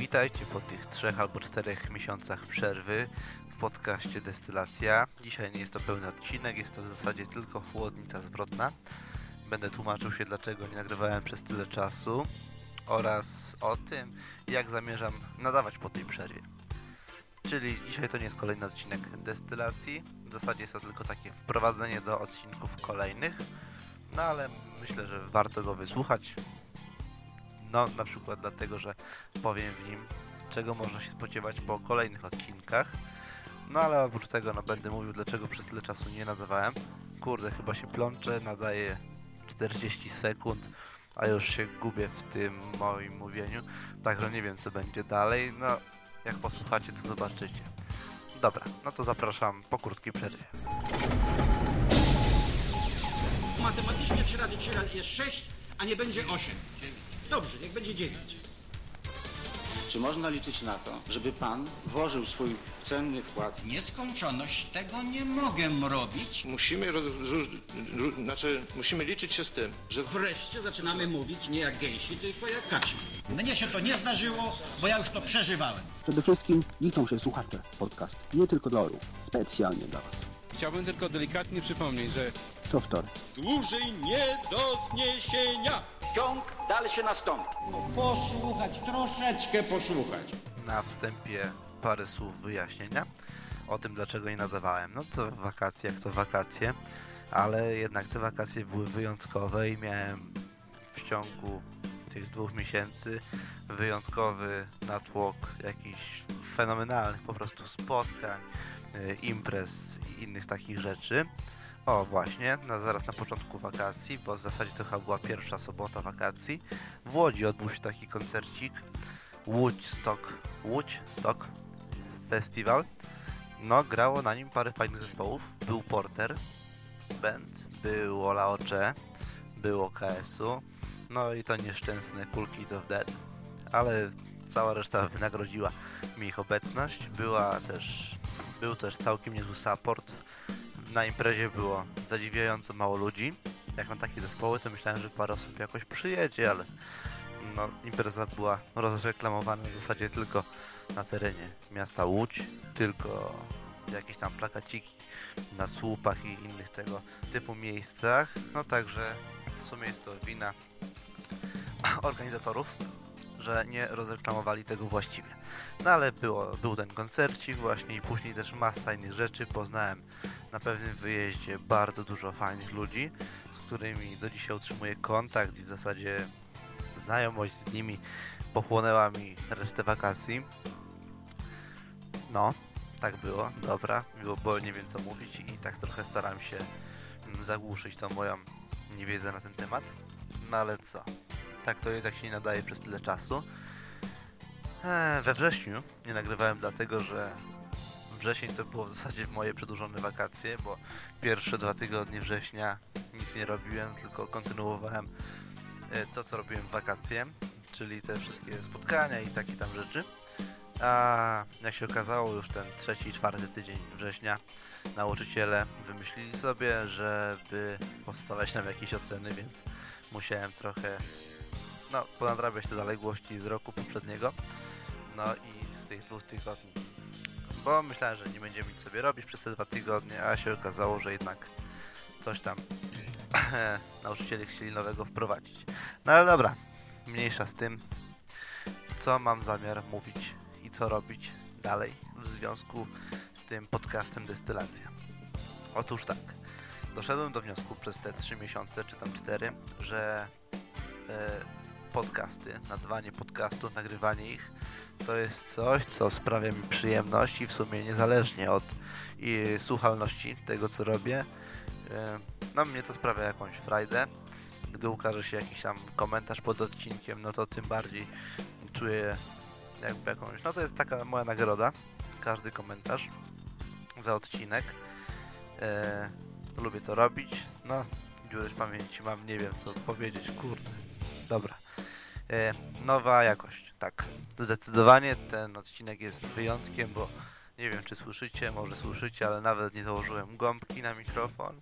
witajcie po tych trzech albo czterech miesiącach przerwy w podcaście Destylacja. Dzisiaj nie jest to pełny odcinek, jest to w zasadzie tylko chłodnica zwrotna. Będę tłumaczył się dlaczego nie nagrywałem przez tyle czasu oraz o tym jak zamierzam nadawać po tej przerwie. Czyli dzisiaj to nie jest kolejny odcinek destylacji, w zasadzie jest to tylko takie wprowadzenie do odcinków kolejnych, no ale myślę, że warto go wysłuchać. No na przykład dlatego, że powiem w nim czego można się spodziewać po kolejnych odcinkach. No ale oprócz tego no będę mówił dlaczego przez tyle czasu nie nadawałem. Kurde, chyba się plączę, nadaję 40 sekund, a już się gubię w tym moim mówieniu. Także nie wiem co będzie dalej. No jak posłuchacie to zobaczycie. Dobra, no to zapraszam po krótkiej przerwie. Matematycznie 3 razy 3 razy jest 6, a nie będzie 8. Dobrze, niech będzie 9. Czy można liczyć na to, żeby pan włożył swój cenny wkład nieskończoność tego nie mogę robić. Musimy, roz, róż, ró- znaczy, musimy liczyć się z tym, że Wreszcie zaczynamy mówić nie jak gęsi, tylko jak kaczy. Mnie się to nie zdarzyło, bo ja już to przeżywałem. Przede wszystkim liczą się słuchacze podcast. Nie tylko dla orłów. Specjalnie dla Was. Chciałbym tylko delikatnie przypomnieć, że Softor. dłużej nie do zniesienia. Ciąg dalszy nastąpi. Posłuchać, troszeczkę posłuchać. Na wstępie parę słów wyjaśnienia o tym dlaczego nie nadawałem. No to wakacje jak to wakacje, ale jednak te wakacje były wyjątkowe i miałem w ciągu tych dwóch miesięcy wyjątkowy natłok jakichś fenomenalnych po prostu spotkań, y, imprez i innych takich rzeczy. O właśnie, no zaraz na początku wakacji, bo w zasadzie to chyba była pierwsza sobota wakacji, w Łodzi odbył się taki koncercik Łódź Stock, Łódź Stock Festival. No, grało na nim parę fajnych zespołów. Był Porter Band, było La Ocze, było KS-u, no i to nieszczęsne Cool Kids of Dead. Ale cała reszta wynagrodziła mi ich obecność. Była też, był też całkiem niezły support. Na imprezie było zadziwiająco mało ludzi. Jak na takie zespoły, to myślałem, że parę osób jakoś przyjedzie, ale no, impreza była rozreklamowana w zasadzie tylko na terenie miasta Łódź, tylko jakieś tam plakaciki na słupach i innych tego typu miejscach. No także w sumie jest to wina organizatorów, że nie rozreklamowali tego właściwie. No ale było, był ten koncercik właśnie i później też masa innych rzeczy. Poznałem na pewnym wyjeździe bardzo dużo fajnych ludzi, z którymi do dzisiaj utrzymuję kontakt i w zasadzie znajomość z nimi pochłonęła mi resztę wakacji. No, tak było, dobra, było, bo nie wiem co mówić i tak trochę staram się mm, zagłuszyć tą moją niewiedzę na ten temat. No ale co, tak to jest jak się nie nadaje przez tyle czasu. Eee, we wrześniu nie nagrywałem dlatego, że wrzesień to było w zasadzie moje przedłużone wakacje, bo pierwsze dwa tygodnie września nic nie robiłem, tylko kontynuowałem e, to, co robiłem w wakacje, czyli te wszystkie spotkania i takie tam rzeczy. A jak się okazało, już ten trzeci czwarty tydzień września nauczyciele wymyślili sobie, żeby powstawać nam jakieś oceny, więc musiałem trochę no, ponadrabiać te zaległości z roku poprzedniego. No i z tych dwóch tygodni. Bo myślałem, że nie będziemy nic sobie robić przez te dwa tygodnie, a się okazało, że jednak coś tam nauczyciele chcieli nowego wprowadzić. No ale dobra, mniejsza z tym, co mam zamiar mówić i co robić dalej w związku z tym podcastem Destylacja. Otóż tak, doszedłem do wniosku przez te 3 miesiące, czy tam 4, że e, podcasty, nadawanie podcastów, nagrywanie ich, to jest coś, co sprawia mi przyjemność i w sumie niezależnie od i słuchalności tego, co robię, e, no mnie to sprawia jakąś frajdę. Gdy ukaże się jakiś tam komentarz pod odcinkiem, no to tym bardziej czuję jakby jakąś, no to jest taka moja nagroda, każdy komentarz za odcinek. E, lubię to robić, no dziurę pamięci mam, nie wiem co powiedzieć, kurde, nowa jakość, tak, zdecydowanie ten odcinek jest wyjątkiem, bo nie wiem czy słyszycie, może słyszycie, ale nawet nie założyłem gąbki na mikrofon.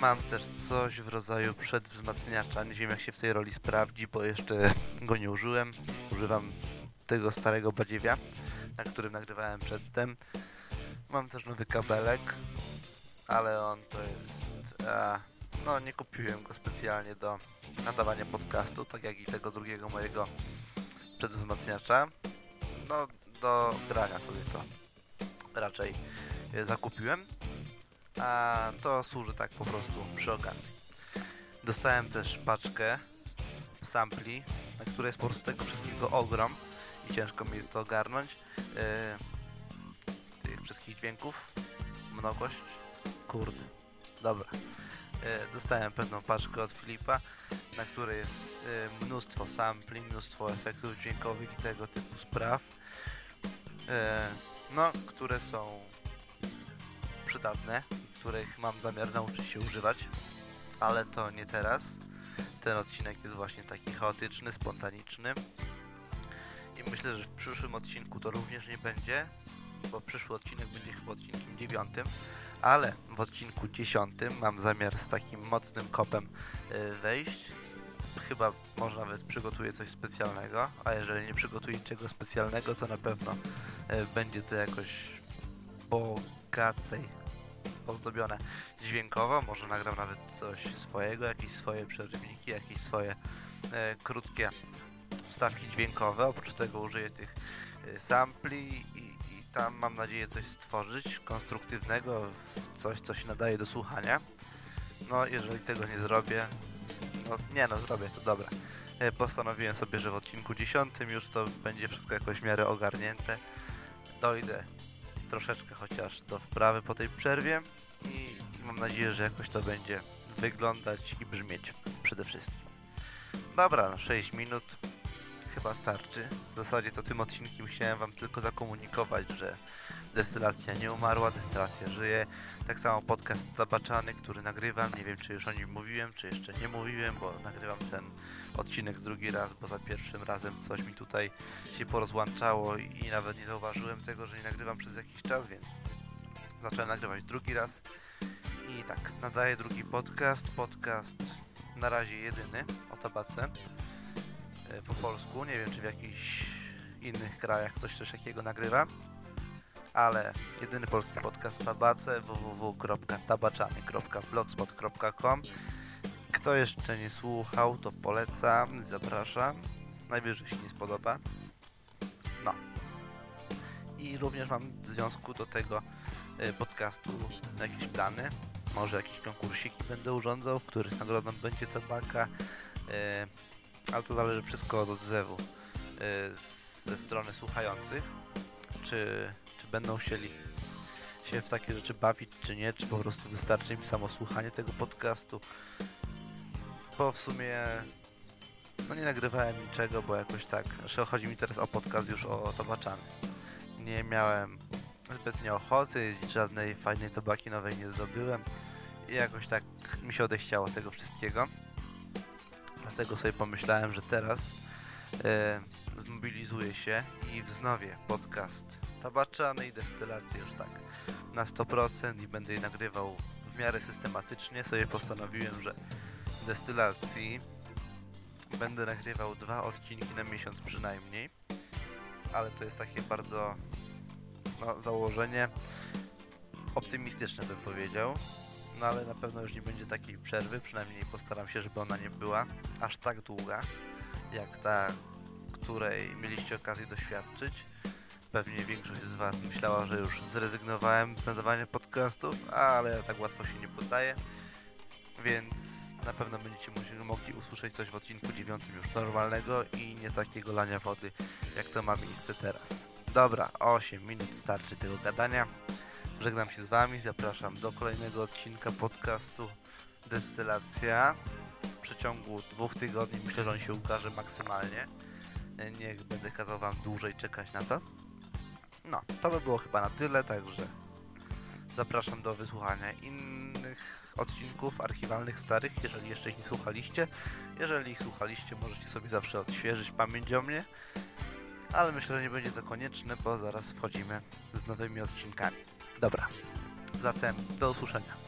Mam też coś w rodzaju przedwzmacniacza, nie wiem jak się w tej roli sprawdzi, bo jeszcze go nie użyłem. Używam tego starego badziewia, na którym nagrywałem przedtem. Mam też nowy kabelek, ale on to jest... E, no nie kupiłem go specjalnie do nadawania podcastu, tak jak i tego drugiego mojego przedwzmacniacza. No do grania sobie to raczej e, zakupiłem, a to służy tak po prostu przy okazji. Dostałem też paczkę sampli, na której jest po prostu tego wszystkiego ogrom i ciężko mi jest to ogarnąć. E, tych wszystkich dźwięków, mnogość, kurde, dobra. E, dostałem pewną paczkę od Filipa, na której jest e, mnóstwo sampli, mnóstwo efektów dźwiękowych i tego typu spraw, e, no, które są przydatne, których mam zamiar nauczyć się używać, ale to nie teraz. Ten odcinek jest właśnie taki chaotyczny, spontaniczny i myślę, że w przyszłym odcinku to również nie będzie, bo przyszły odcinek będzie chyba odcinkiem dziewiątym, ale w odcinku dziesiątym mam zamiar z takim mocnym kopem y, wejść. Chyba może nawet przygotuję coś specjalnego, a jeżeli nie przygotuję niczego specjalnego, to na pewno y, będzie to jakoś bogacej ozdobione dźwiękowo. Może nagram nawet coś swojego, jakieś swoje przerywniki, jakieś swoje e, krótkie wstawki dźwiękowe. Oprócz tego użyję tych sampli i tam mam nadzieję coś stworzyć konstruktywnego, coś co się nadaje do słuchania. No jeżeli tego nie zrobię, no nie no zrobię to dobra. E, postanowiłem sobie, że w odcinku 10 już to będzie wszystko jakoś w miarę ogarnięte. Dojdę troszeczkę chociaż do wprawy po tej przerwie i mam nadzieję, że jakoś to będzie wyglądać i brzmieć przede wszystkim. Dobra, no 6 minut chyba starczy. W zasadzie to tym odcinkiem chciałem wam tylko zakomunikować, że destylacja nie umarła, destylacja żyje. Tak samo podcast Zabaczany, który nagrywam, nie wiem czy już o nim mówiłem, czy jeszcze nie mówiłem, bo nagrywam ten odcinek drugi raz, bo za pierwszym razem coś mi tutaj się porozłączało i nawet nie zauważyłem tego, że nie nagrywam przez jakiś czas, więc zacząłem nagrywać drugi raz i tak, nadaję drugi podcast, podcast na razie jedyny o tabace po polsku, nie wiem czy w jakichś innych krajach ktoś coś takiego nagrywa ale jedyny polski podcast tabace www.tabaczany.blogspot.com Kto jeszcze nie słuchał, to polecam, zapraszam. Najwyżej się nie spodoba. No. I również mam w związku do tego y, podcastu jakieś plany. Może jakieś konkursiki będę urządzał, w których nagrodą będzie tabaka. Y, ale to zależy wszystko od odzewu y, ze strony słuchających. Czy czy będą chcieli się w takie rzeczy bawić, czy nie, czy po prostu wystarczy mi samo słuchanie tego podcastu. Bo w sumie no nie nagrywałem niczego, bo jakoś tak, znaczy chodzi mi teraz o podcast już o tabaczany. Nie miałem zbytnio ochoty, żadnej fajnej tabaki nowej nie zdobyłem i jakoś tak mi się odechciało tego wszystkiego. Dlatego sobie pomyślałem, że teraz e, zmobilizuję się i wznowię podcast tabaczanej destylacji już tak na 100% i będę je nagrywał w miarę systematycznie. Sobie postanowiłem, że destylacji będę nagrywał dwa odcinki na miesiąc przynajmniej, ale to jest takie bardzo no, założenie optymistyczne bym powiedział. No ale na pewno już nie będzie takiej przerwy, przynajmniej postaram się, żeby ona nie była aż tak długa, jak ta, której mieliście okazję doświadczyć pewnie większość z Was myślała, że już zrezygnowałem z nadawania podcastów, ale tak łatwo się nie poddaję, więc na pewno będziecie mogli usłyszeć coś w odcinku 9 już normalnego i nie takiego lania wody, jak to ma miejsce teraz. Dobra, 8 minut starczy tego gadania. Żegnam się z Wami, zapraszam do kolejnego odcinka podcastu Destylacja. W przeciągu dwóch tygodni myślę, że on się ukaże maksymalnie. Niech będę kazał Wam dłużej czekać na to. No, to by było chyba na tyle, także zapraszam do wysłuchania innych odcinków archiwalnych starych, jeżeli jeszcze ich nie słuchaliście. Jeżeli ich słuchaliście, możecie sobie zawsze odświeżyć pamięć o mnie, ale myślę, że nie będzie to konieczne, bo zaraz wchodzimy z nowymi odcinkami. Dobra, zatem do usłyszenia.